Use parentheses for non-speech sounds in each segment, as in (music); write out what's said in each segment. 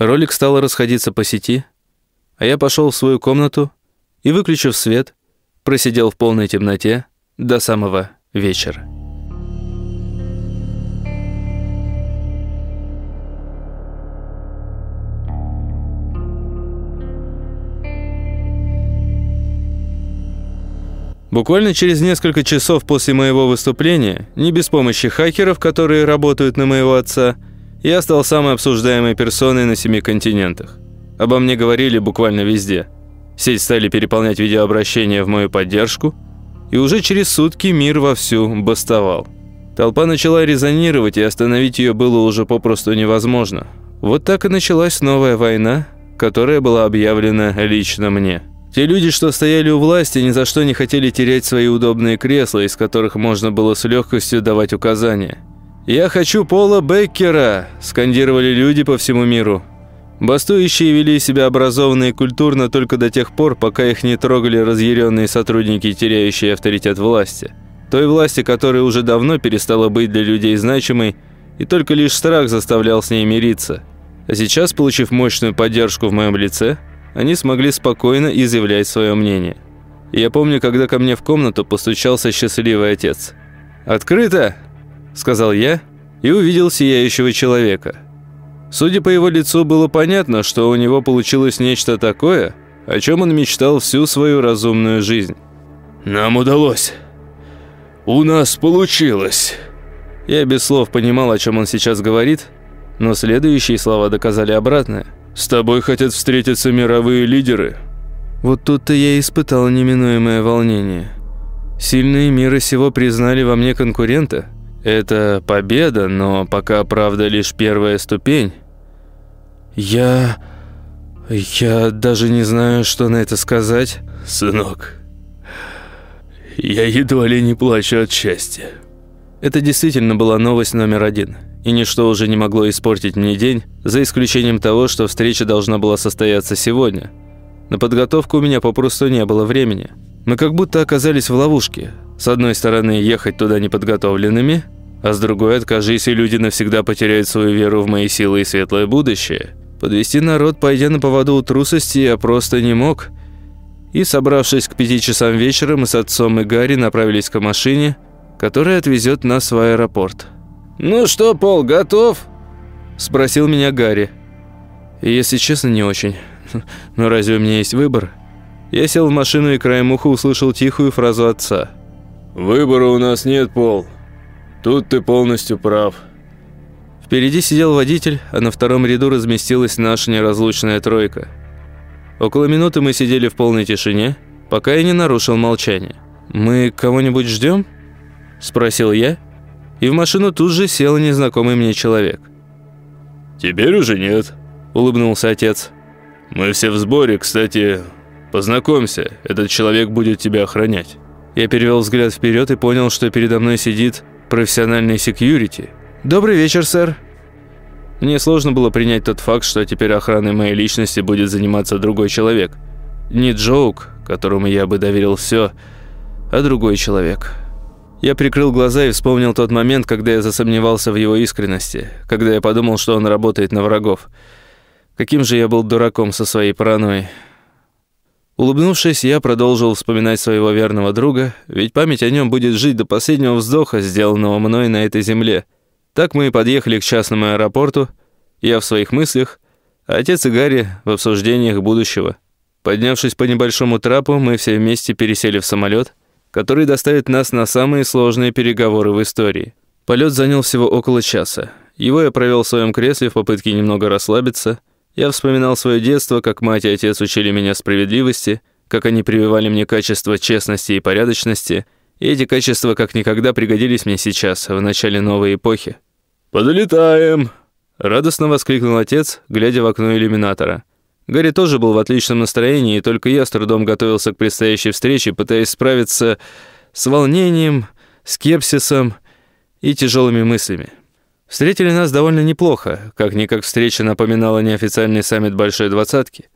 Ролик стал расходиться по сети, а я пошел в свою комнату и, выключив свет, просидел в полной темноте до самого вечера. Буквально через несколько часов после моего выступления, не без помощи хакеров, которые работают на моего отца, я стал самой обсуждаемой персоной на семи континентах. Обо мне говорили буквально везде. Сеть стали переполнять видеообращения в мою поддержку, и уже через сутки мир вовсю бастовал. Толпа начала резонировать, и остановить ее было уже попросту невозможно. Вот так и началась новая война, которая была объявлена лично мне. Те люди, что стояли у власти, ни за что не хотели терять свои удобные кресла, из которых можно было с легкостью давать указания. «Я хочу Пола Беккера!» – скандировали люди по всему миру. Бастующие вели себя образованно и культурно только до тех пор, пока их не трогали разъяренные сотрудники, теряющие авторитет власти. Той власти, которая уже давно перестала быть для людей значимой, и только лишь страх заставлял с ней мириться. А сейчас, получив мощную поддержку в моем лице – они смогли спокойно изъявлять свое мнение. я помню, когда ко мне в комнату постучался счастливый отец. «Открыто!» – сказал я и увидел сияющего человека. Судя по его лицу, было понятно, что у него получилось нечто такое, о чем он мечтал всю свою разумную жизнь. «Нам удалось. У нас получилось». Я без слов понимал, о чем он сейчас говорит, но следующие слова доказали обратное – с тобой хотят встретиться мировые лидеры». Вот тут-то я испытал неминуемое волнение. Сильные мира сего признали во мне конкурента. Это победа, но пока, правда, лишь первая ступень. Я... я даже не знаю, что на это сказать. «Сынок, я едва ли не плачу от счастья». Это действительно была новость номер один – и ничто уже не могло испортить мне день, за исключением того, что встреча должна была состояться сегодня. На подготовку у меня попросту не было времени. Мы как будто оказались в ловушке. С одной стороны, ехать туда неподготовленными, а с другой, откажись, и люди навсегда потеряют свою веру в мои силы и светлое будущее. Подвести народ, пойдя на поводу у трусости, я просто не мог. И, собравшись к пяти часам вечера, мы с отцом и Гарри направились к машине, которая отвезет нас в аэропорт. «Ну что, Пол, готов?» Спросил меня Гарри. Если честно, не очень. (laughs) Но разве у меня есть выбор? Я сел в машину и краем уха услышал тихую фразу отца. «Выбора у нас нет, Пол. Тут ты полностью прав». Впереди сидел водитель, а на втором ряду разместилась наша неразлучная тройка. Около минуты мы сидели в полной тишине, пока я не нарушил молчание. «Мы кого-нибудь ждем?» – спросил я, и в машину тут же сел незнакомый мне человек. «Теперь уже нет», – улыбнулся отец. «Мы все в сборе, кстати, познакомься, этот человек будет тебя охранять». Я перевел взгляд вперед и понял, что передо мной сидит профессиональный секьюрити. «Добрый вечер, сэр». Мне сложно было принять тот факт, что теперь охраной моей личности будет заниматься другой человек. Не Джоук, которому я бы доверил все, а другой человек. Я прикрыл глаза и вспомнил тот момент, когда я засомневался в его искренности, когда я подумал, что он работает на врагов. Каким же я был дураком со своей паранойей. Улыбнувшись, я продолжил вспоминать своего верного друга, ведь память о нем будет жить до последнего вздоха, сделанного мной на этой земле. Так мы и подъехали к частному аэропорту, я в своих мыслях, а отец и Гарри в обсуждениях будущего. Поднявшись по небольшому трапу, мы все вместе пересели в самолет — который доставит нас на самые сложные переговоры в истории. Полет занял всего около часа. Его я провел в своем кресле в попытке немного расслабиться. Я вспоминал свое детство, как мать и отец учили меня справедливости, как они прививали мне качество честности и порядочности, и эти качества как никогда пригодились мне сейчас, в начале новой эпохи. «Подлетаем!» – радостно воскликнул отец, глядя в окно иллюминатора. Гарри тоже был в отличном настроении, и только я с трудом готовился к предстоящей встрече, пытаясь справиться с волнением, скепсисом и тяжелыми мыслями. Встретили нас довольно неплохо, как-никак встреча напоминала неофициальный саммит Большой Двадцатки.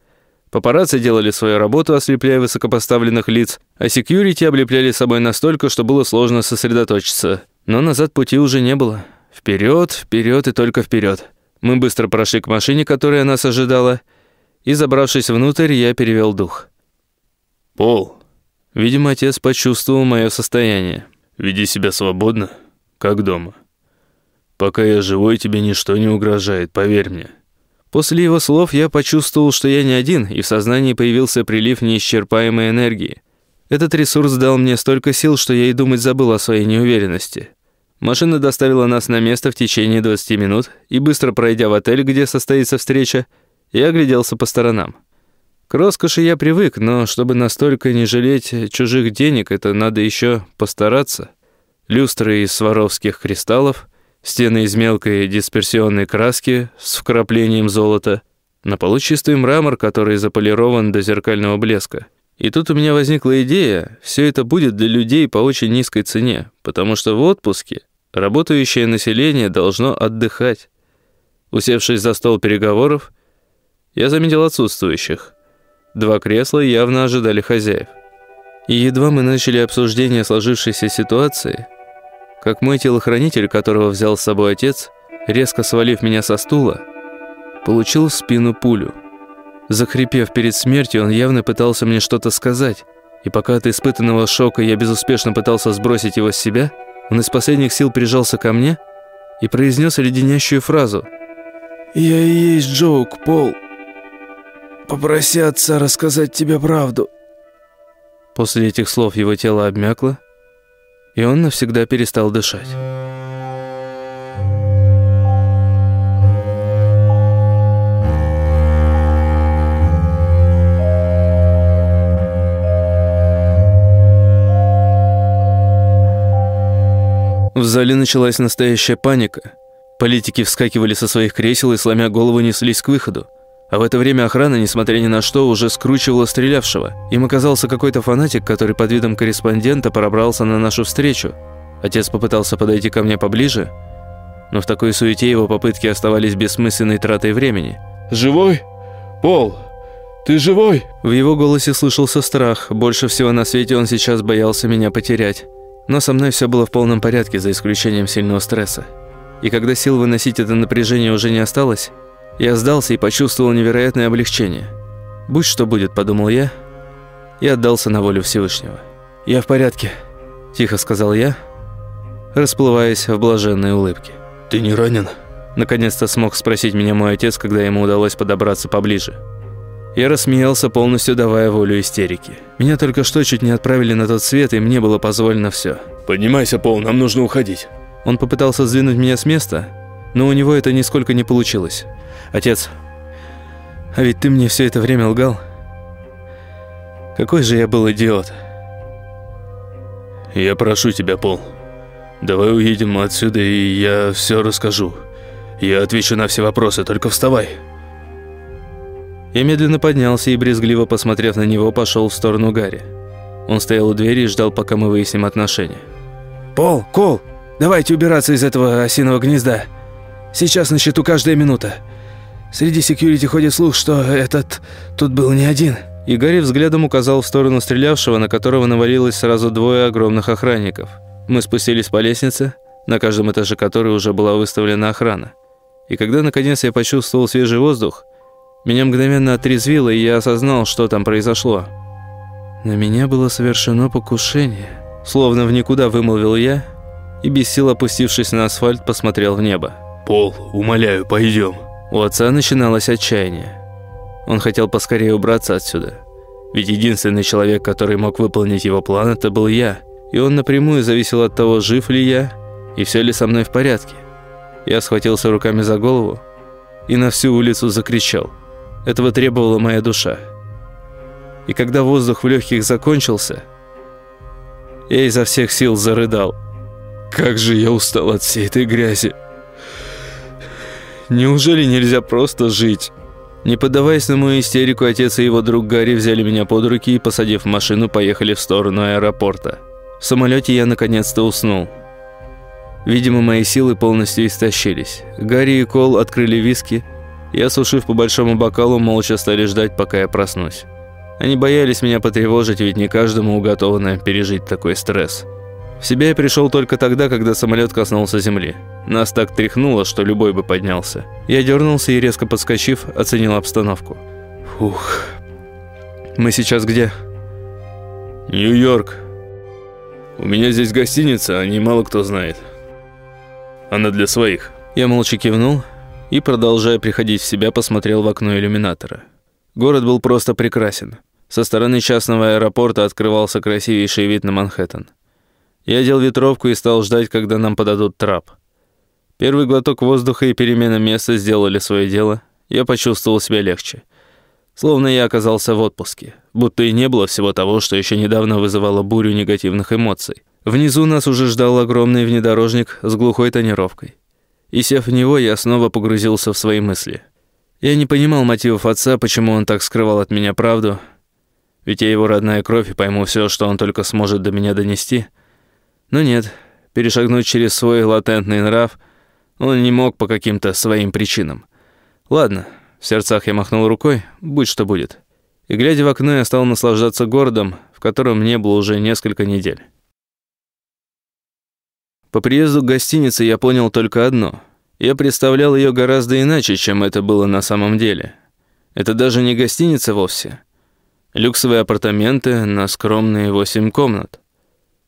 Папарацци делали свою работу, ослепляя высокопоставленных лиц, а секьюрити облепляли собой настолько, что было сложно сосредоточиться. Но назад пути уже не было. Вперед, вперед и только вперед. Мы быстро прошли к машине, которая нас ожидала, и, забравшись внутрь, я перевел дух. «Пол!» Видимо, отец почувствовал мое состояние. «Веди себя свободно, как дома. Пока я живой, тебе ничто не угрожает, поверь мне». После его слов я почувствовал, что я не один, и в сознании появился прилив неисчерпаемой энергии. Этот ресурс дал мне столько сил, что я и думать забыл о своей неуверенности. Машина доставила нас на место в течение 20 минут, и быстро пройдя в отель, где состоится встреча, я огляделся по сторонам. К роскоши я привык, но чтобы настолько не жалеть чужих денег, это надо еще постараться. Люстры из сваровских кристаллов — Стены из мелкой дисперсионной краски с вкраплением золота. На полу чистый мрамор, который заполирован до зеркального блеска. И тут у меня возникла идея, все это будет для людей по очень низкой цене, потому что в отпуске работающее население должно отдыхать. Усевшись за стол переговоров, я заметил отсутствующих. Два кресла явно ожидали хозяев. И едва мы начали обсуждение сложившейся ситуации, как мой телохранитель, которого взял с собой отец, резко свалив меня со стула, получил в спину пулю. Захрипев перед смертью, он явно пытался мне что-то сказать, и пока от испытанного шока я безуспешно пытался сбросить его с себя, он из последних сил прижался ко мне и произнес леденящую фразу. «Я и есть Джоук, Пол. Попроси отца рассказать тебе правду». После этих слов его тело обмякло, и он навсегда перестал дышать. В зале началась настоящая паника. Политики вскакивали со своих кресел и, сломя голову, неслись к выходу. А в это время охрана, несмотря ни на что, уже скручивала стрелявшего. Им оказался какой-то фанатик, который под видом корреспондента пробрался на нашу встречу. Отец попытался подойти ко мне поближе, но в такой суете его попытки оставались бессмысленной тратой времени. «Живой? Пол, ты живой?» В его голосе слышался страх. Больше всего на свете он сейчас боялся меня потерять. Но со мной все было в полном порядке, за исключением сильного стресса. И когда сил выносить это напряжение уже не осталось, я сдался и почувствовал невероятное облегчение. «Будь что будет», – подумал я, и отдался на волю Всевышнего. «Я в порядке», – тихо сказал я, расплываясь в блаженной улыбке. «Ты не ранен?» Наконец-то смог спросить меня мой отец, когда ему удалось подобраться поближе. Я рассмеялся, полностью давая волю истерике. Меня только что чуть не отправили на тот свет, и мне было позволено все. «Поднимайся, Пол, нам нужно уходить». Он попытался сдвинуть меня с места, но у него это нисколько не получилось. «Отец, а ведь ты мне все это время лгал? Какой же я был идиот!» «Я прошу тебя, Пол, давай уедем отсюда, и я все расскажу. Я отвечу на все вопросы, только вставай». Я медленно поднялся и, брезгливо посмотрев на него, пошел в сторону Гарри. Он стоял у двери и ждал, пока мы выясним отношения. «Пол, Кол, давайте убираться из этого осиного гнезда. Сейчас на счету каждая минута. Среди секьюрити ходит слух, что этот тут был не один». И Гарри взглядом указал в сторону стрелявшего, на которого навалилось сразу двое огромных охранников. Мы спустились по лестнице, на каждом этаже которой уже была выставлена охрана. И когда, наконец, я почувствовал свежий воздух, меня мгновенно отрезвило, и я осознал, что там произошло. На меня было совершено покушение. Словно в никуда вымолвил я, и без сил опустившись на асфальт, посмотрел в небо. «Пол, умоляю, пойдем». У отца начиналось отчаяние. Он хотел поскорее убраться отсюда. Ведь единственный человек, который мог выполнить его план, это был я. И он напрямую зависел от того, жив ли я и все ли со мной в порядке. Я схватился руками за голову и на всю улицу закричал. Этого требовала моя душа. И когда воздух в легких закончился, я изо всех сил зарыдал. Как же я устал от всей этой грязи. Неужели нельзя просто жить? Не поддаваясь на мою истерику, отец и его друг Гарри взяли меня под руки и, посадив в машину, поехали в сторону аэропорта. В самолете я наконец-то уснул. Видимо, мои силы полностью истощились. Гарри и Кол открыли виски, и, осушив по большому бокалу, молча стали ждать, пока я проснусь. Они боялись меня потревожить, ведь не каждому уготовано пережить такой стресс. В себя я пришел только тогда, когда самолет коснулся земли. Нас так тряхнуло, что любой бы поднялся. Я дернулся и, резко подскочив, оценил обстановку. Фух. Мы сейчас где? Нью-Йорк. У меня здесь гостиница, о ней мало кто знает. Она для своих. Я молча кивнул и, продолжая приходить в себя, посмотрел в окно иллюминатора. Город был просто прекрасен. Со стороны частного аэропорта открывался красивейший вид на Манхэттен. Я одел ветровку и стал ждать, когда нам подадут трап. Первый глоток воздуха и перемена места сделали свое дело. Я почувствовал себя легче. Словно я оказался в отпуске. Будто и не было всего того, что еще недавно вызывало бурю негативных эмоций. Внизу нас уже ждал огромный внедорожник с глухой тонировкой. И сев в него, я снова погрузился в свои мысли. Я не понимал мотивов отца, почему он так скрывал от меня правду. Ведь я его родная кровь и пойму все, что он только сможет до меня донести — но нет, перешагнуть через свой латентный нрав он не мог по каким-то своим причинам. Ладно, в сердцах я махнул рукой, будь что будет. И глядя в окно, я стал наслаждаться городом, в котором не было уже несколько недель. По приезду к гостинице я понял только одно. Я представлял ее гораздо иначе, чем это было на самом деле. Это даже не гостиница вовсе. Люксовые апартаменты на скромные восемь комнат.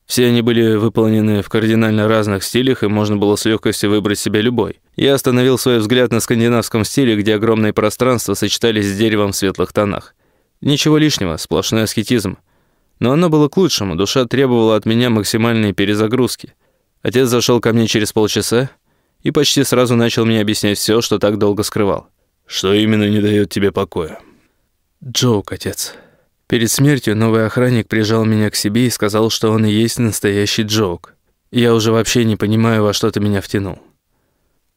Все они были выполнены в кардинально разных стилях, и можно было с легкостью выбрать себе любой. Я остановил свой взгляд на скандинавском стиле, где огромные пространства сочетались с деревом в светлых тонах. Ничего лишнего, сплошной аскетизм. Но оно было к лучшему, душа требовала от меня максимальной перезагрузки. Отец зашел ко мне через полчаса и почти сразу начал мне объяснять все, что так долго скрывал. «Что именно не дает тебе покоя?» «Джоук, отец». Перед смертью новый охранник прижал меня к себе и сказал, что он и есть настоящий Джоук. Я уже вообще не понимаю, во что ты меня втянул.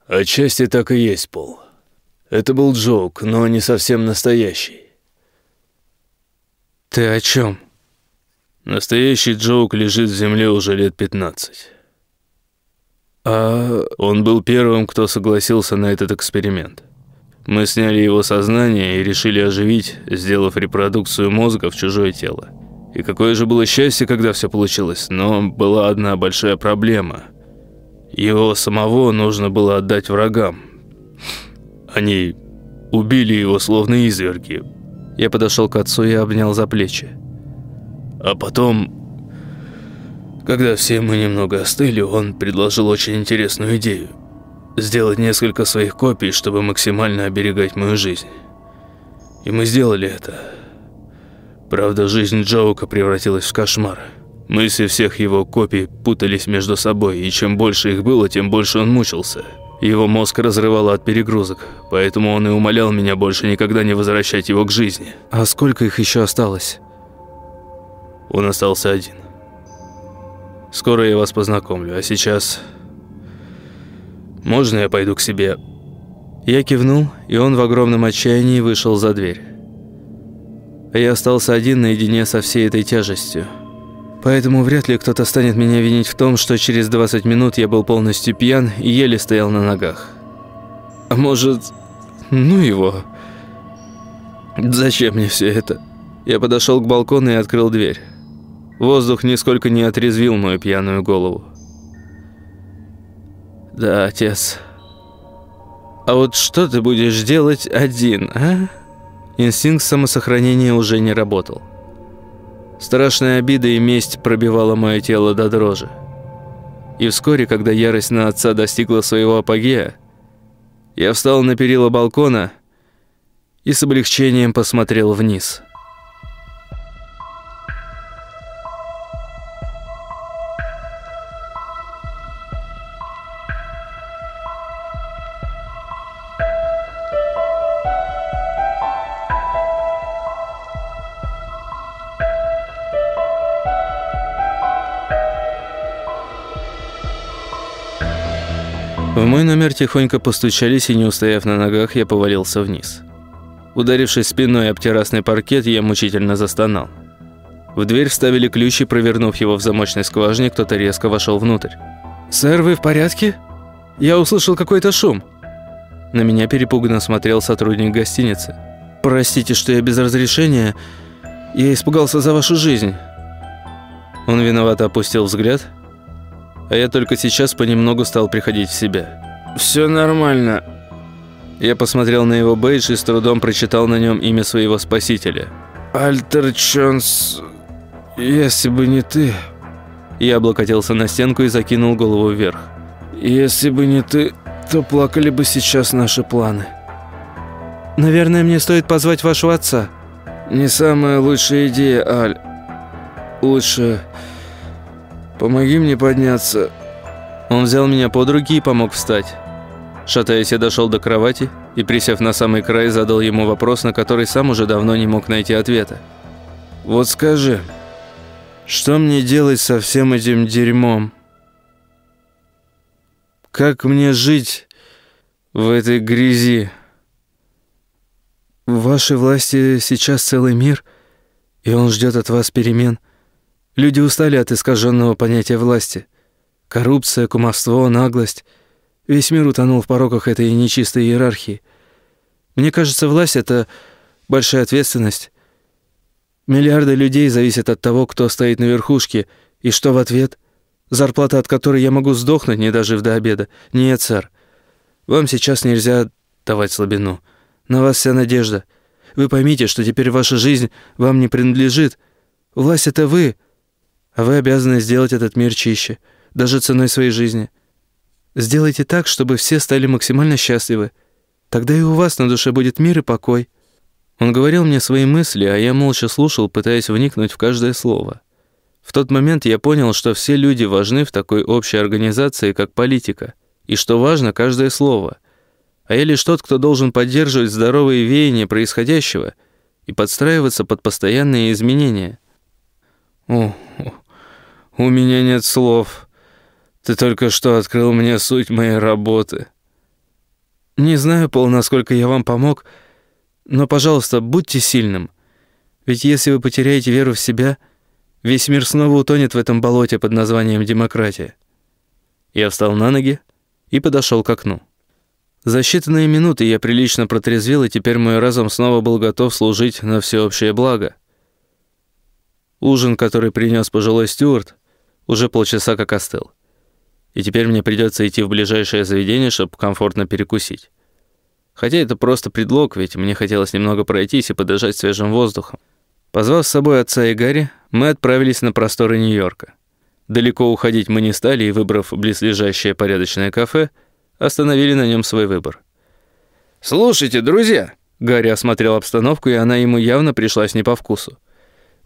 Отчасти так и есть, Пол. Это был Джоук, но не совсем настоящий. Ты о чем? Настоящий Джоук лежит в земле уже лет 15. А он был первым, кто согласился на этот эксперимент. Мы сняли его сознание и решили оживить, сделав репродукцию мозга в чужое тело. И какое же было счастье, когда все получилось, но была одна большая проблема. Его самого нужно было отдать врагам. Они убили его словно изверги. Я подошел к отцу и обнял за плечи. А потом, когда все мы немного остыли, он предложил очень интересную идею сделать несколько своих копий, чтобы максимально оберегать мою жизнь. И мы сделали это. Правда, жизнь Джоука превратилась в кошмар. Мысли всех его копий путались между собой, и чем больше их было, тем больше он мучился. Его мозг разрывало от перегрузок, поэтому он и умолял меня больше никогда не возвращать его к жизни. А сколько их еще осталось? Он остался один. Скоро я вас познакомлю, а сейчас можно я пойду к себе?» Я кивнул, и он в огромном отчаянии вышел за дверь. Я остался один наедине со всей этой тяжестью. Поэтому вряд ли кто-то станет меня винить в том, что через 20 минут я был полностью пьян и еле стоял на ногах. А может, ну его. Зачем мне все это? Я подошел к балкону и открыл дверь. Воздух нисколько не отрезвил мою пьяную голову. «Да, отец. А вот что ты будешь делать один, а?» Инстинкт самосохранения уже не работал. Страшная обида и месть пробивала мое тело до дрожи. И вскоре, когда ярость на отца достигла своего апогея, я встал на перила балкона и с облегчением посмотрел вниз – В мой номер тихонько постучались, и не устояв на ногах, я повалился вниз. Ударившись спиной об террасный паркет, я мучительно застонал. В дверь вставили ключ, и, провернув его в замочной скважине, кто-то резко вошел внутрь. «Сэр, вы в порядке? Я услышал какой-то шум». На меня перепуганно смотрел сотрудник гостиницы. «Простите, что я без разрешения. Я испугался за вашу жизнь». Он виновато опустил взгляд а я только сейчас понемногу стал приходить в себя. «Все нормально». Я посмотрел на его бейдж и с трудом прочитал на нем имя своего спасителя. «Альтер Чонс, если бы не ты...» Я облокотился на стенку и закинул голову вверх. «Если бы не ты, то плакали бы сейчас наши планы». «Наверное, мне стоит позвать вашего отца». «Не самая лучшая идея, Аль. Лучше помоги мне подняться». Он взял меня под руки и помог встать. Шатаясь, я дошел до кровати и, присев на самый край, задал ему вопрос, на который сам уже давно не мог найти ответа. «Вот скажи, что мне делать со всем этим дерьмом? Как мне жить в этой грязи?» В вашей власти сейчас целый мир, и он ждет от вас перемен. Люди устали от искаженного понятия власти. Коррупция, кумовство, наглость. Весь мир утонул в пороках этой нечистой иерархии. Мне кажется, власть — это большая ответственность. Миллиарды людей зависят от того, кто стоит на верхушке, и что в ответ? Зарплата, от которой я могу сдохнуть, не дожив до обеда. Нет, сэр, вам сейчас нельзя давать слабину. На вас вся надежда. Вы поймите, что теперь ваша жизнь вам не принадлежит. Власть — это вы, а вы обязаны сделать этот мир чище, даже ценой своей жизни. Сделайте так, чтобы все стали максимально счастливы. Тогда и у вас на душе будет мир и покой». Он говорил мне свои мысли, а я молча слушал, пытаясь вникнуть в каждое слово. В тот момент я понял, что все люди важны в такой общей организации, как политика, и что важно каждое слово — а я лишь тот, кто должен поддерживать здоровые веяния происходящего и подстраиваться под постоянные изменения. О, у меня нет слов. Ты только что открыл мне суть моей работы. Не знаю, Пол, насколько я вам помог, но, пожалуйста, будьте сильным. Ведь если вы потеряете веру в себя, весь мир снова утонет в этом болоте под названием демократия. Я встал на ноги и подошел к окну. За считанные минуты я прилично протрезвел, и теперь мой разум снова был готов служить на всеобщее благо. Ужин, который принес пожилой Стюарт, уже полчаса как остыл. И теперь мне придется идти в ближайшее заведение, чтобы комфортно перекусить. Хотя это просто предлог, ведь мне хотелось немного пройтись и подышать свежим воздухом. Позвав с собой отца и Гарри, мы отправились на просторы Нью-Йорка. Далеко уходить мы не стали, и, выбрав близлежащее порядочное кафе, остановили на нем свой выбор. «Слушайте, друзья!» Гарри осмотрел обстановку, и она ему явно пришлась не по вкусу.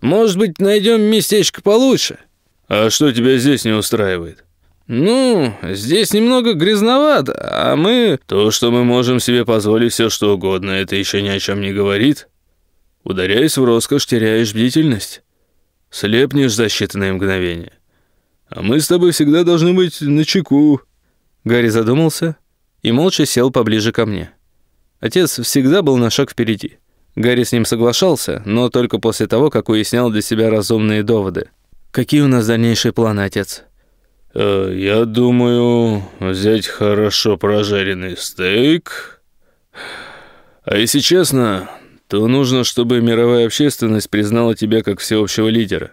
«Может быть, найдем местечко получше?» «А что тебя здесь не устраивает?» «Ну, здесь немного грязновато, а мы...» «То, что мы можем себе позволить все что угодно, это еще ни о чем не говорит. Ударяясь в роскошь, теряешь бдительность. Слепнешь за считанные мгновения. А мы с тобой всегда должны быть начеку». Гарри задумался и молча сел поближе ко мне. Отец всегда был на шаг впереди. Гарри с ним соглашался, но только после того, как уяснял для себя разумные доводы. «Какие у нас дальнейшие планы, отец?» э, «Я думаю, взять хорошо прожаренный стейк. А если честно, то нужно, чтобы мировая общественность признала тебя как всеобщего лидера».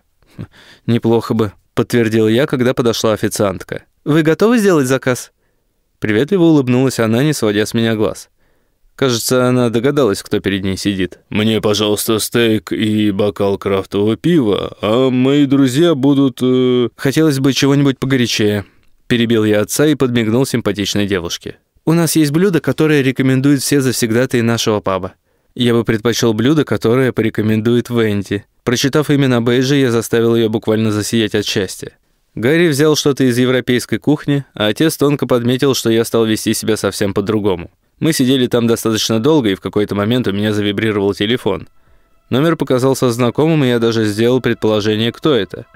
«Неплохо бы», — подтвердил я, когда подошла официантка. «Вы готовы сделать заказ?» Приветливо улыбнулась она, не сводя с меня глаз. Кажется, она догадалась, кто перед ней сидит. «Мне, пожалуйста, стейк и бокал крафтового пива, а мои друзья будут...» э... «Хотелось бы чего-нибудь погорячее», — перебил я отца и подмигнул симпатичной девушке. «У нас есть блюдо, которое рекомендуют все завсегдатые нашего паба. Я бы предпочел блюдо, которое порекомендует Венди». Прочитав имя бейже, я заставил ее буквально засиять от счастья. Гарри взял что-то из европейской кухни, а отец тонко подметил, что я стал вести себя совсем по-другому. Мы сидели там достаточно долго, и в какой-то момент у меня завибрировал телефон. Номер показался знакомым, и я даже сделал предположение, кто это.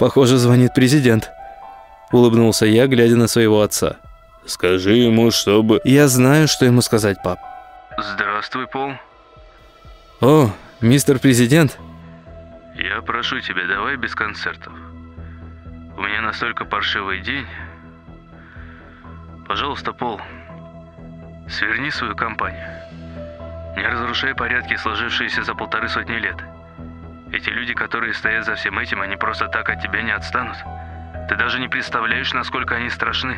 «Похоже, звонит президент», — улыбнулся я, глядя на своего отца. «Скажи ему, чтобы...» «Я знаю, что ему сказать, пап». «Здравствуй, Пол». «О, мистер президент». «Я прошу тебя, давай без концертов». У меня настолько паршивый день. Пожалуйста, Пол, сверни свою компанию. Не разрушай порядки, сложившиеся за полторы сотни лет. Эти люди, которые стоят за всем этим, они просто так от тебя не отстанут. Ты даже не представляешь, насколько они страшны.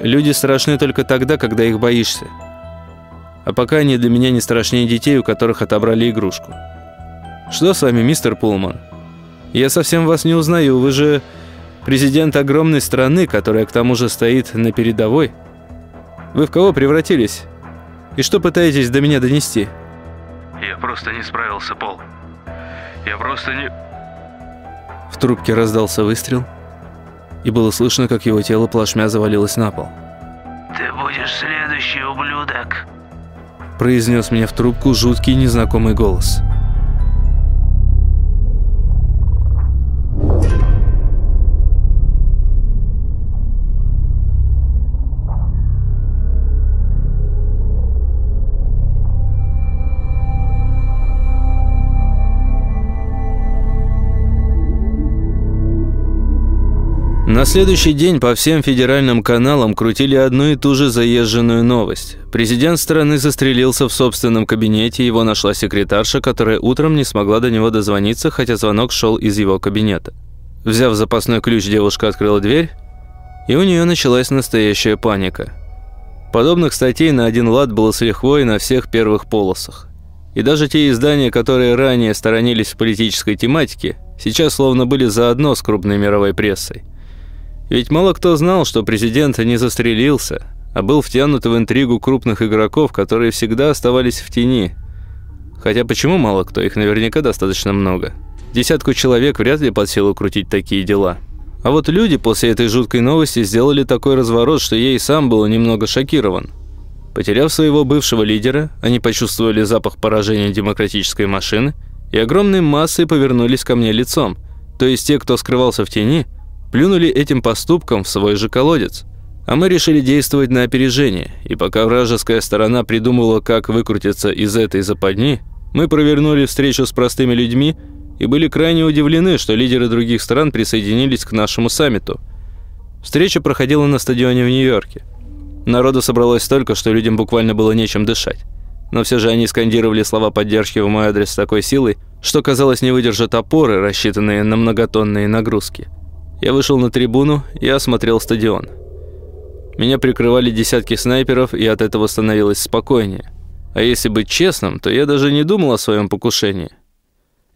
Люди страшны только тогда, когда их боишься. А пока они для меня не страшнее детей, у которых отобрали игрушку. Что с вами, мистер Пулман? Я совсем вас не узнаю, вы же президент огромной страны, которая к тому же стоит на передовой. Вы в кого превратились? И что пытаетесь до меня донести? Я просто не справился, Пол. Я просто не... В трубке раздался выстрел, и было слышно, как его тело плашмя завалилось на пол. «Ты будешь следующий ублюдок», произнес мне в трубку жуткий незнакомый голос. «Я На следующий день по всем федеральным каналам крутили одну и ту же заезженную новость. Президент страны застрелился в собственном кабинете, его нашла секретарша, которая утром не смогла до него дозвониться, хотя звонок шел из его кабинета. Взяв запасной ключ, девушка открыла дверь, и у нее началась настоящая паника. Подобных статей на один лад было с лихвой на всех первых полосах. И даже те издания, которые ранее сторонились политической тематике, сейчас словно были заодно с крупной мировой прессой – ведь мало кто знал, что президент не застрелился, а был втянут в интригу крупных игроков, которые всегда оставались в тени. Хотя почему мало кто? Их наверняка достаточно много. Десятку человек вряд ли под силу крутить такие дела. А вот люди после этой жуткой новости сделали такой разворот, что я и сам был немного шокирован. Потеряв своего бывшего лидера, они почувствовали запах поражения демократической машины и огромной массой повернулись ко мне лицом. То есть те, кто скрывался в тени – плюнули этим поступком в свой же колодец. А мы решили действовать на опережение, и пока вражеская сторона придумывала, как выкрутиться из этой западни, мы провернули встречу с простыми людьми и были крайне удивлены, что лидеры других стран присоединились к нашему саммиту. Встреча проходила на стадионе в Нью-Йорке. Народу собралось столько, что людям буквально было нечем дышать. Но все же они скандировали слова поддержки в мой адрес с такой силой, что, казалось, не выдержат опоры, рассчитанные на многотонные нагрузки. Я вышел на трибуну и осмотрел стадион. Меня прикрывали десятки снайперов, и от этого становилось спокойнее. А если быть честным, то я даже не думал о своем покушении.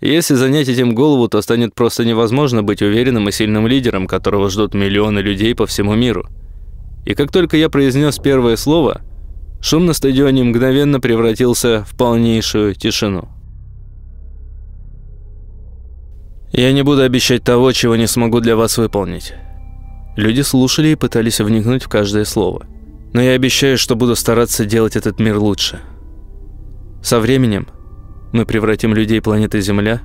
Если занять этим голову, то станет просто невозможно быть уверенным и сильным лидером, которого ждут миллионы людей по всему миру. И как только я произнес первое слово, шум на стадионе мгновенно превратился в полнейшую тишину. Я не буду обещать того, чего не смогу для вас выполнить. Люди слушали и пытались вникнуть в каждое слово. Но я обещаю, что буду стараться делать этот мир лучше. Со временем мы превратим людей планеты Земля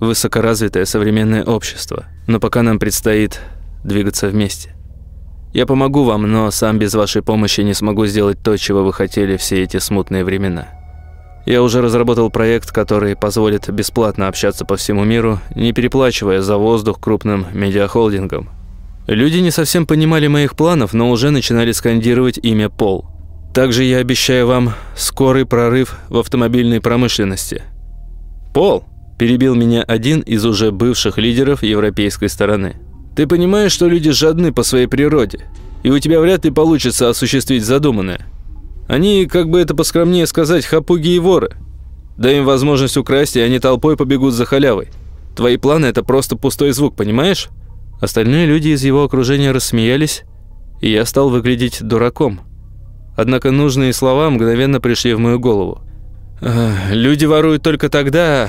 в высокоразвитое современное общество. Но пока нам предстоит двигаться вместе. Я помогу вам, но сам без вашей помощи не смогу сделать то, чего вы хотели все эти смутные времена. Я уже разработал проект, который позволит бесплатно общаться по всему миру, не переплачивая за воздух крупным медиахолдингам. Люди не совсем понимали моих планов, но уже начинали скандировать имя Пол. Также я обещаю вам скорый прорыв в автомобильной промышленности. Пол перебил меня один из уже бывших лидеров европейской стороны. Ты понимаешь, что люди жадны по своей природе, и у тебя вряд ли получится осуществить задуманное. Они, как бы это поскромнее сказать, хапуги и воры. Дай им возможность украсть, и они толпой побегут за халявой. Твои планы – это просто пустой звук, понимаешь? Остальные люди из его окружения рассмеялись, и я стал выглядеть дураком. Однако нужные слова мгновенно пришли в мою голову. Люди воруют только тогда,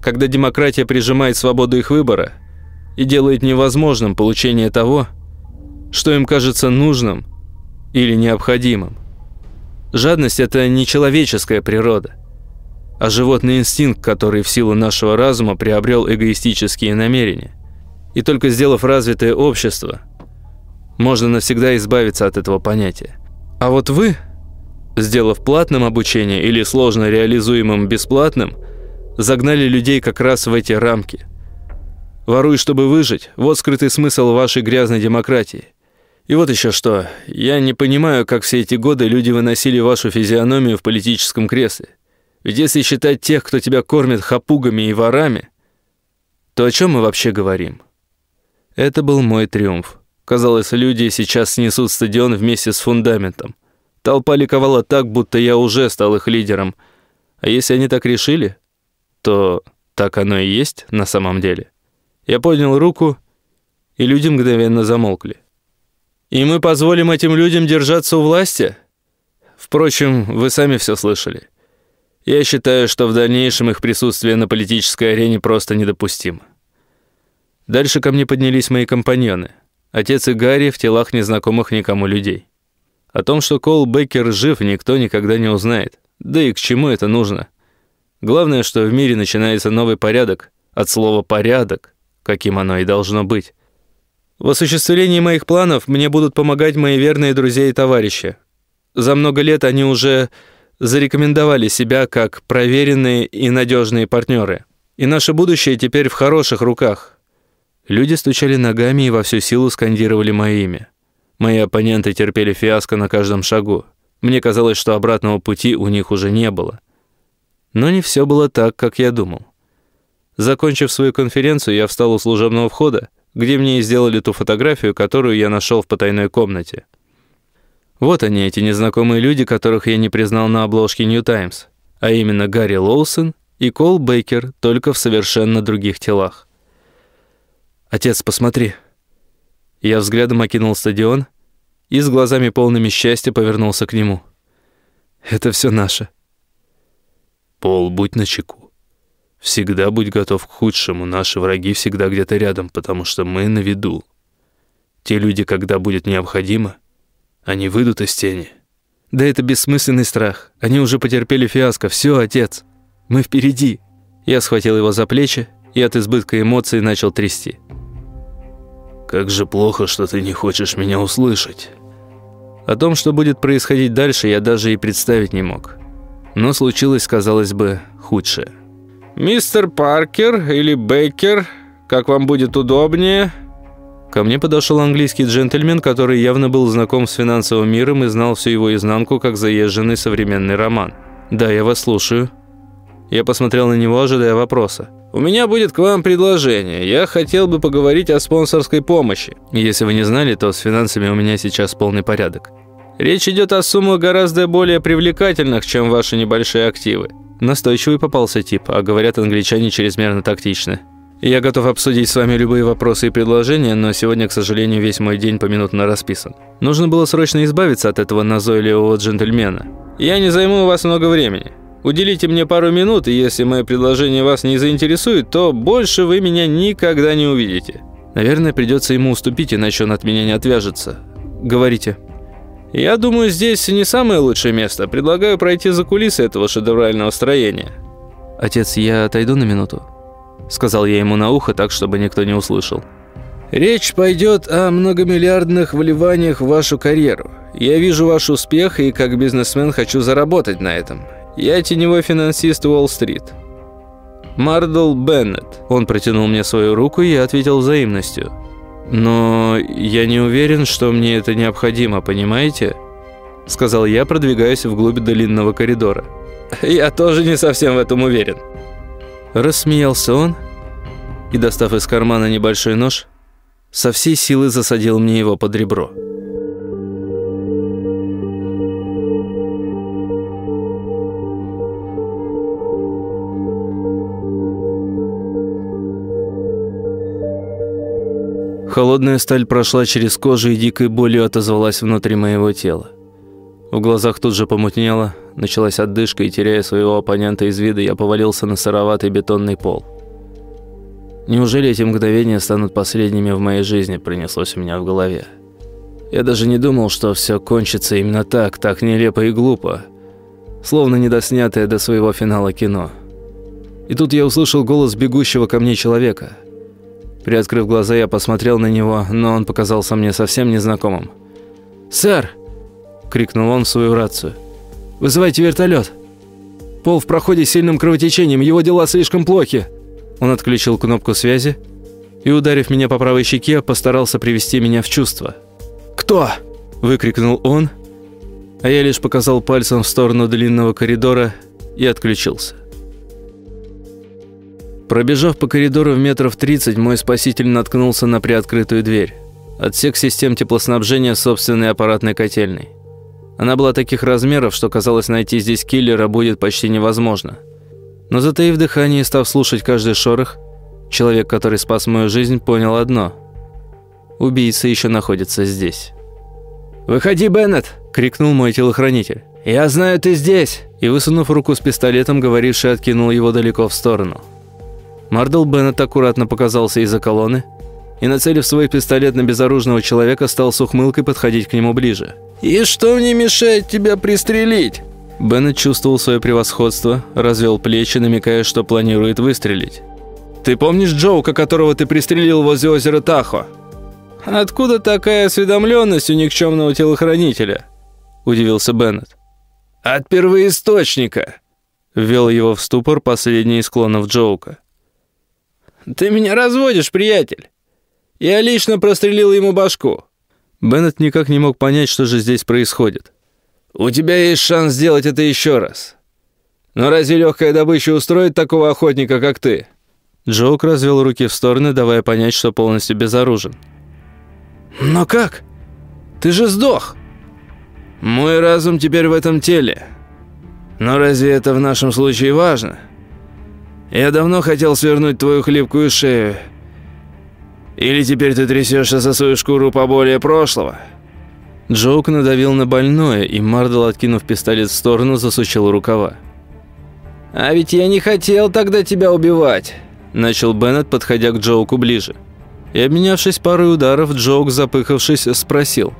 когда демократия прижимает свободу их выбора и делает невозможным получение того, что им кажется нужным или необходимым. Жадность – это не человеческая природа, а животный инстинкт, который в силу нашего разума приобрел эгоистические намерения. И только сделав развитое общество, можно навсегда избавиться от этого понятия. А вот вы, сделав платным обучение или сложно реализуемым бесплатным, загнали людей как раз в эти рамки. Воруй, чтобы выжить – вот скрытый смысл вашей грязной демократии – и вот еще что. Я не понимаю, как все эти годы люди выносили вашу физиономию в политическом кресле. Ведь если считать тех, кто тебя кормит хапугами и ворами, то о чем мы вообще говорим? Это был мой триумф. Казалось, люди сейчас снесут стадион вместе с фундаментом. Толпа ликовала так, будто я уже стал их лидером. А если они так решили, то так оно и есть на самом деле. Я поднял руку, и люди мгновенно замолкли. И мы позволим этим людям держаться у власти? Впрочем, вы сами все слышали. Я считаю, что в дальнейшем их присутствие на политической арене просто недопустимо. Дальше ко мне поднялись мои компаньоны. Отец и Гарри в телах незнакомых никому людей. О том, что Кол Беккер жив, никто никогда не узнает. Да и к чему это нужно? Главное, что в мире начинается новый порядок. От слова «порядок», каким оно и должно быть. В осуществлении моих планов мне будут помогать мои верные друзья и товарищи. За много лет они уже зарекомендовали себя как проверенные и надежные партнеры. И наше будущее теперь в хороших руках. Люди стучали ногами и во всю силу скандировали мое имя. Мои оппоненты терпели фиаско на каждом шагу. Мне казалось, что обратного пути у них уже не было. Но не все было так, как я думал. Закончив свою конференцию, я встал у служебного входа, где мне и сделали ту фотографию, которую я нашел в потайной комнате. Вот они, эти незнакомые люди, которых я не признал на обложке New Times, а именно Гарри Лоусон и Кол Бейкер, только в совершенно других телах. «Отец, посмотри». Я взглядом окинул стадион и с глазами полными счастья повернулся к нему. «Это все наше». «Пол, будь начеку. Всегда будь готов к худшему. Наши враги всегда где-то рядом, потому что мы на виду. Те люди, когда будет необходимо, они выйдут из тени». «Да это бессмысленный страх. Они уже потерпели фиаско. Все, отец. Мы впереди». Я схватил его за плечи и от избытка эмоций начал трясти. Как же плохо, что ты не хочешь меня услышать. О том, что будет происходить дальше, я даже и представить не мог. Но случилось, казалось бы, худшее. «Мистер Паркер или Бейкер, как вам будет удобнее?» Ко мне подошел английский джентльмен, который явно был знаком с финансовым миром и знал всю его изнанку, как заезженный современный роман. «Да, я вас слушаю». Я посмотрел на него, ожидая вопроса. «У меня будет к вам предложение. Я хотел бы поговорить о спонсорской помощи. Если вы не знали, то с финансами у меня сейчас полный порядок. Речь идет о суммах гораздо более привлекательных, чем ваши небольшие активы». Настойчивый попался тип, а говорят англичане чрезмерно тактично. Я готов обсудить с вами любые вопросы и предложения, но сегодня, к сожалению, весь мой день поминутно расписан. Нужно было срочно избавиться от этого назойливого джентльмена. Я не займу у вас много времени. Уделите мне пару минут, и если мое предложение вас не заинтересует, то больше вы меня никогда не увидите. Наверное, придется ему уступить, иначе он от меня не отвяжется. Говорите. Я думаю, здесь не самое лучшее место. Предлагаю пройти за кулисы этого шедеврального строения. Отец, я отойду на минуту. Сказал я ему на ухо так, чтобы никто не услышал. Речь пойдет о многомиллиардных вливаниях в вашу карьеру. Я вижу ваш успех и как бизнесмен хочу заработать на этом. Я теневой финансист Уолл-стрит. Мардл Беннет. Он протянул мне свою руку, и я ответил взаимностью. Но я не уверен, что мне это необходимо, понимаете? Сказал я, продвигаясь вглубь длинного коридора. Я тоже не совсем в этом уверен. Рассмеялся он и, достав из кармана небольшой нож, со всей силы засадил мне его под ребро. Холодная сталь прошла через кожу и дикой болью отозвалась внутри моего тела. В глазах тут же помутнело, началась отдышка, и, теряя своего оппонента из вида, я повалился на сыроватый бетонный пол. Неужели эти мгновения станут последними в моей жизни, пронеслось у меня в голове. Я даже не думал, что все кончится именно так, так нелепо и глупо, словно недоснятое до своего финала кино. И тут я услышал голос бегущего ко мне человека – Приоткрыв глаза, я посмотрел на него, но он показался мне совсем незнакомым. «Сэр!» – крикнул он в свою рацию. «Вызывайте вертолет! Пол в проходе с сильным кровотечением, его дела слишком плохи!» Он отключил кнопку связи и, ударив меня по правой щеке, постарался привести меня в чувство. «Кто?» – выкрикнул он, а я лишь показал пальцем в сторону длинного коридора и отключился. Пробежав по коридору в метров 30, мой спаситель наткнулся на приоткрытую дверь. Отсек систем теплоснабжения собственной аппаратной котельной. Она была таких размеров, что казалось найти здесь киллера будет почти невозможно. Но затаив дыхание и став слушать каждый шорох, человек, который спас мою жизнь, понял одно. Убийца еще находится здесь. «Выходи, Беннет!» – крикнул мой телохранитель. «Я знаю, ты здесь!» И высунув руку с пистолетом, говоривший откинул его далеко в сторону. Мардл Беннет аккуратно показался из-за колонны и, нацелив свой пистолет на безоружного человека, стал с ухмылкой подходить к нему ближе. «И что мне мешает тебя пристрелить?» Беннет чувствовал свое превосходство, развел плечи, намекая, что планирует выстрелить. «Ты помнишь Джоука, которого ты пристрелил возле озера Тахо?» «Откуда такая осведомленность у никчемного телохранителя?» – удивился Беннет. «От первоисточника!» – ввел его в ступор последний из клонов Джоука. «Ты меня разводишь, приятель! Я лично прострелил ему башку!» Беннет никак не мог понять, что же здесь происходит. «У тебя есть шанс сделать это еще раз. Но разве легкая добыча устроит такого охотника, как ты?» Джоук развел руки в стороны, давая понять, что полностью безоружен. «Но как? Ты же сдох!» «Мой разум теперь в этом теле. Но разве это в нашем случае важно? Я давно хотел свернуть твою хлипкую шею, или теперь ты трясешься за свою шкуру поболее прошлого?» Джоук надавил на больное, и Мардл, откинув пистолет в сторону, засучил рукава. «А ведь я не хотел тогда тебя убивать», – начал Беннет, подходя к Джоуку ближе. И, обменявшись парой ударов, Джоук, запыхавшись, спросил.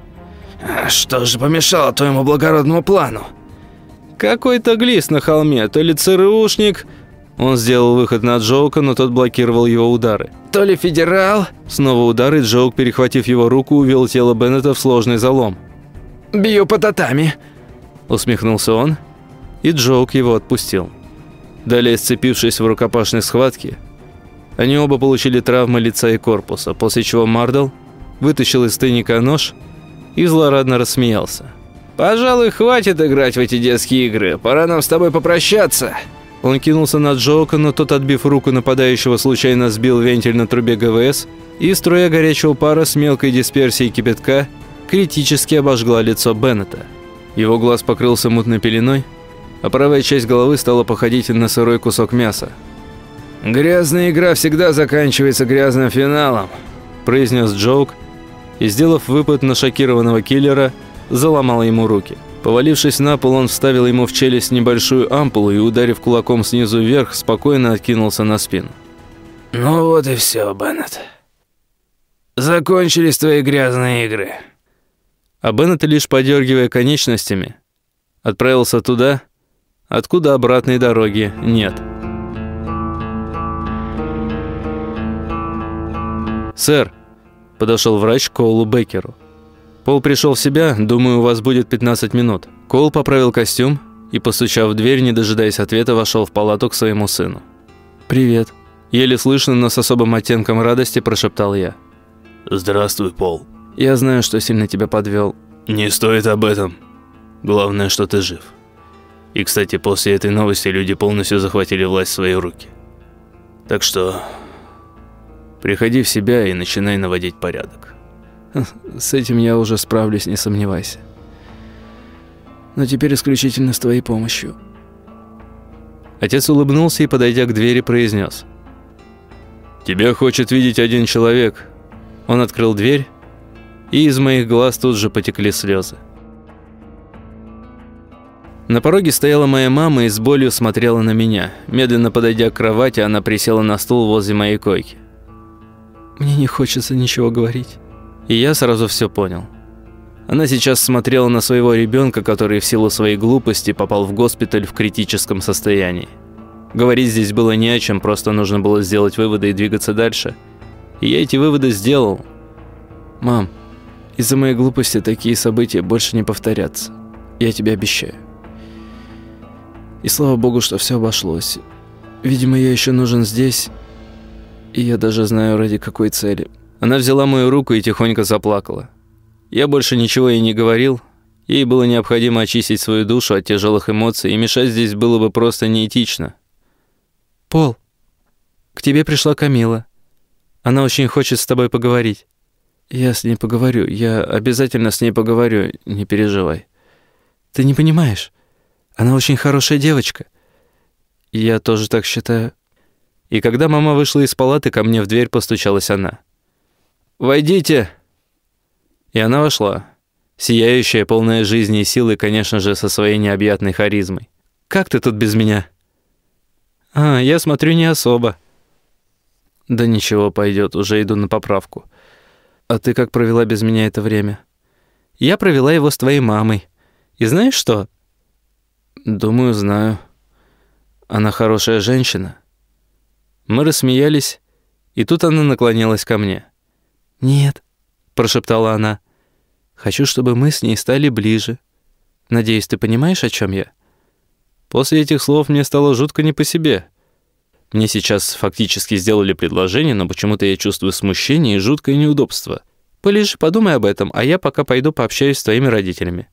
«А «Что же помешало твоему благородному плану?» «Какой-то глист на холме, то ли ЦРУшник, он сделал выход на Джоука, но тот блокировал его удары. «То ли федерал?» Снова удары, Джоук, перехватив его руку, увел тело Беннета в сложный залом. «Бью по татами!» Усмехнулся он, и Джоук его отпустил. Далее, сцепившись в рукопашной схватке, они оба получили травмы лица и корпуса, после чего Мардл вытащил из тайника нож и злорадно рассмеялся. «Пожалуй, хватит играть в эти детские игры, пора нам с тобой попрощаться!» Он кинулся на Джоука, но тот, отбив руку нападающего, случайно сбил вентиль на трубе ГВС, и струя горячего пара с мелкой дисперсией кипятка критически обожгла лицо Беннета. Его глаз покрылся мутной пеленой, а правая часть головы стала походить на сырой кусок мяса. «Грязная игра всегда заканчивается грязным финалом», – произнес Джоук, и, сделав выпад на шокированного киллера, заломал ему руки. Повалившись на пол, он вставил ему в челюсть небольшую ампулу и, ударив кулаком снизу вверх, спокойно откинулся на спину. «Ну вот и все, Беннет. Закончились твои грязные игры». А Беннет, лишь подергивая конечностями, отправился туда, откуда обратной дороги нет. «Сэр», — подошел врач к Коулу Беккеру, Пол пришел в себя, думаю, у вас будет 15 минут. Кол поправил костюм и, постучав в дверь, не дожидаясь ответа, вошел в палату к своему сыну. «Привет». Еле слышно, но с особым оттенком радости прошептал я. «Здравствуй, Пол». «Я знаю, что сильно тебя подвел». «Не стоит об этом. Главное, что ты жив. И, кстати, после этой новости люди полностью захватили власть в свои руки. Так что приходи в себя и начинай наводить порядок». С этим я уже справлюсь, не сомневайся. Но теперь исключительно с твоей помощью. Отец улыбнулся и, подойдя к двери, произнес. «Тебя хочет видеть один человек». Он открыл дверь, и из моих глаз тут же потекли слезы. На пороге стояла моя мама и с болью смотрела на меня. Медленно подойдя к кровати, она присела на стул возле моей койки. «Мне не хочется ничего говорить». И я сразу все понял. Она сейчас смотрела на своего ребенка, который в силу своей глупости попал в госпиталь в критическом состоянии. Говорить здесь было не о чем, просто нужно было сделать выводы и двигаться дальше. И я эти выводы сделал. «Мам, из-за моей глупости такие события больше не повторятся. Я тебе обещаю». И слава богу, что все обошлось. Видимо, я еще нужен здесь, и я даже знаю, ради какой цели – она взяла мою руку и тихонько заплакала. Я больше ничего ей не говорил. Ей было необходимо очистить свою душу от тяжелых эмоций, и мешать здесь было бы просто неэтично. «Пол, к тебе пришла Камила. Она очень хочет с тобой поговорить». «Я с ней поговорю. Я обязательно с ней поговорю. Не переживай». «Ты не понимаешь. Она очень хорошая девочка». «Я тоже так считаю». И когда мама вышла из палаты, ко мне в дверь постучалась она. «Войдите!» И она вошла, сияющая, полная жизни и силы, конечно же, со своей необъятной харизмой. «Как ты тут без меня?» «А, я смотрю, не особо». «Да ничего, пойдет, уже иду на поправку». «А ты как провела без меня это время?» «Я провела его с твоей мамой. И знаешь что?» «Думаю, знаю. Она хорошая женщина». Мы рассмеялись, и тут она наклонилась ко мне. «Нет», — прошептала она, — «хочу, чтобы мы с ней стали ближе. Надеюсь, ты понимаешь, о чем я?» После этих слов мне стало жутко не по себе. Мне сейчас фактически сделали предложение, но почему-то я чувствую смущение и жуткое неудобство. Полежи, подумай об этом, а я пока пойду пообщаюсь с твоими родителями.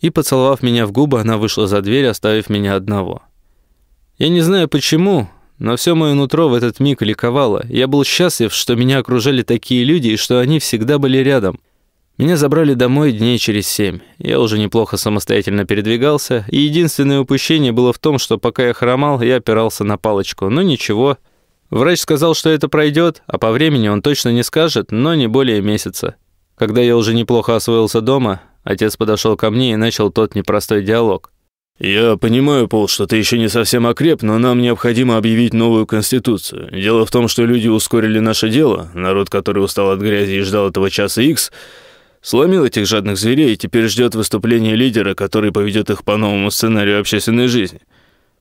И, поцеловав меня в губы, она вышла за дверь, оставив меня одного. Я не знаю почему, но все мое нутро в этот миг ликовало. Я был счастлив, что меня окружали такие люди и что они всегда были рядом. Меня забрали домой дней через семь. Я уже неплохо самостоятельно передвигался, и единственное упущение было в том, что пока я хромал, я опирался на палочку. Но ничего. Врач сказал, что это пройдет, а по времени он точно не скажет, но не более месяца. Когда я уже неплохо освоился дома, отец подошел ко мне и начал тот непростой диалог. «Я понимаю, Пол, что ты еще не совсем окреп, но нам необходимо объявить новую конституцию. Дело в том, что люди ускорили наше дело. Народ, который устал от грязи и ждал этого часа X, сломил этих жадных зверей и теперь ждет выступления лидера, который поведет их по новому сценарию общественной жизни.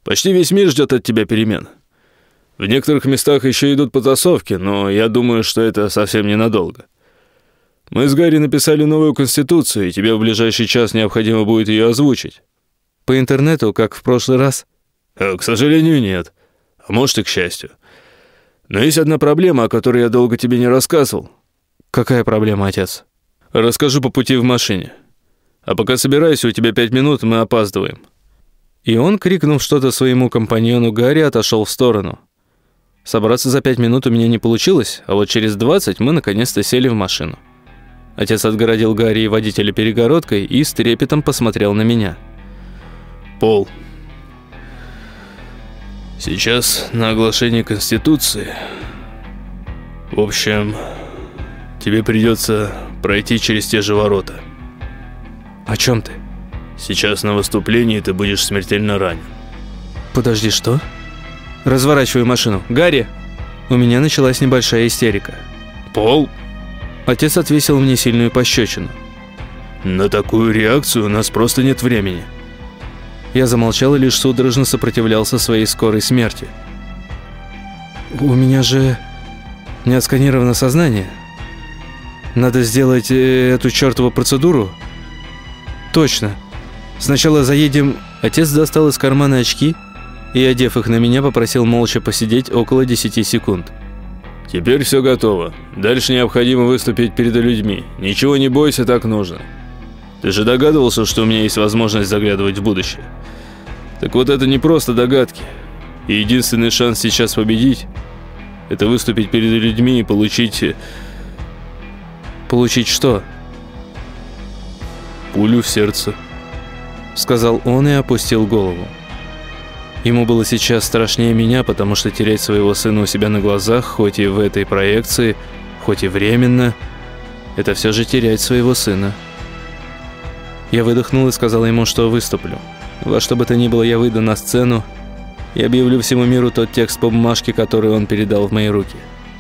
Почти весь мир ждет от тебя перемен. В некоторых местах еще идут потасовки, но я думаю, что это совсем ненадолго. Мы с Гарри написали новую конституцию, и тебе в ближайший час необходимо будет ее озвучить». По интернету, как в прошлый раз? А, к сожалению, нет. А может и к счастью. Но есть одна проблема, о которой я долго тебе не рассказывал. Какая проблема, отец? Расскажу по пути в машине. А пока собираюсь, у тебя пять минут, мы опаздываем. И он, крикнув что-то своему компаньону Гарри, отошел в сторону. Собраться за пять минут у меня не получилось, а вот через двадцать мы наконец-то сели в машину. Отец отгородил Гарри и водителя перегородкой и с трепетом посмотрел на меня – Пол. Сейчас на оглашение Конституции. В общем, тебе придется пройти через те же ворота. О чем ты? Сейчас на выступлении ты будешь смертельно ранен. Подожди, что? Разворачиваю машину. Гарри! У меня началась небольшая истерика. Пол? Отец отвесил мне сильную пощечину. На такую реакцию у нас просто нет времени. Я замолчал и лишь судорожно сопротивлялся своей скорой смерти. «У меня же не отсканировано сознание. Надо сделать э, эту чертову процедуру?» «Точно. Сначала заедем...» Отец достал из кармана очки и, одев их на меня, попросил молча посидеть около 10 секунд. «Теперь все готово. Дальше необходимо выступить перед людьми. Ничего не бойся, так нужно. Ты же догадывался, что у меня есть возможность заглядывать в будущее?» Так вот это не просто догадки. И единственный шанс сейчас победить – это выступить перед людьми и получить… Э, получить что? Пулю в сердце. Сказал он и опустил голову. Ему было сейчас страшнее меня, потому что терять своего сына у себя на глазах, хоть и в этой проекции, хоть и временно, это все же терять своего сына. Я выдохнул и сказал ему, что выступлю. Во что бы то ни было, я выйду на сцену и объявлю всему миру тот текст по бумажке, который он передал в мои руки.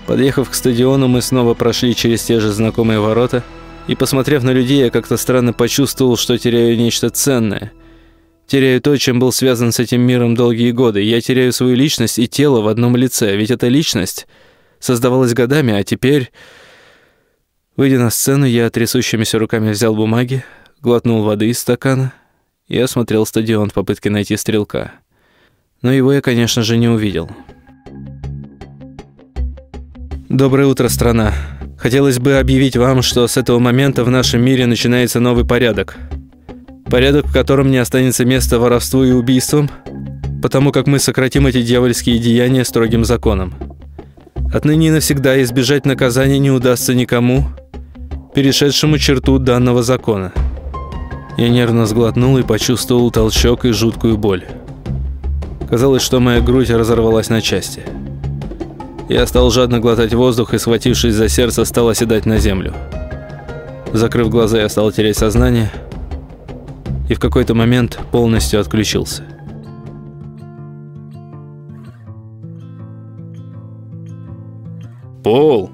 Подъехав к стадиону, мы снова прошли через те же знакомые ворота, и, посмотрев на людей, я как-то странно почувствовал, что теряю нечто ценное. Теряю то, чем был связан с этим миром долгие годы. Я теряю свою личность и тело в одном лице, ведь эта личность создавалась годами, а теперь... Выйдя на сцену, я трясущимися руками взял бумаги, глотнул воды из стакана и осмотрел стадион в попытке найти стрелка. Но его я, конечно же, не увидел. Доброе утро, страна. Хотелось бы объявить вам, что с этого момента в нашем мире начинается новый порядок. Порядок, в котором не останется места воровству и убийствам, потому как мы сократим эти дьявольские деяния строгим законом. Отныне и навсегда избежать наказания не удастся никому, перешедшему черту данного закона. Я нервно сглотнул и почувствовал толчок и жуткую боль. Казалось, что моя грудь разорвалась на части. Я стал жадно глотать воздух и, схватившись за сердце, стал оседать на землю. Закрыв глаза, я стал терять сознание и в какой-то момент полностью отключился. «Пол,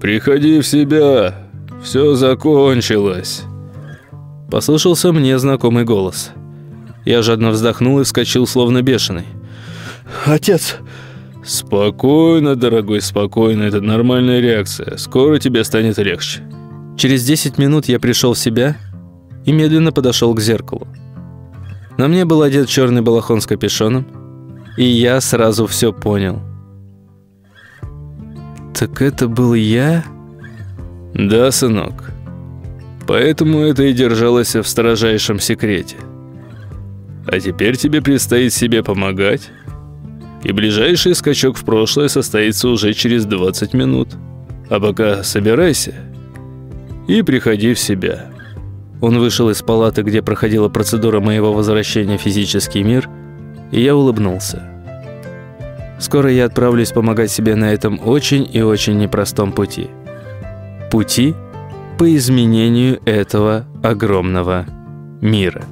приходи в себя, все закончилось!» Послышался мне знакомый голос. Я жадно вздохнул и вскочил, словно бешеный. «Отец!» «Спокойно, дорогой, спокойно, это нормальная реакция. Скоро тебе станет легче». Через 10 минут я пришел в себя и медленно подошел к зеркалу. На мне был одет черный балахон с капюшоном, и я сразу все понял. Так это был я? Да, сынок. Поэтому это и держалось в строжайшем секрете. А теперь тебе предстоит себе помогать, и ближайший скачок в прошлое состоится уже через 20 минут. А пока собирайся и приходи в себя. Он вышел из палаты, где проходила процедура моего возвращения в физический мир, и я улыбнулся. Скоро я отправлюсь помогать себе на этом очень и очень непростом пути. Пути по изменению этого огромного мира.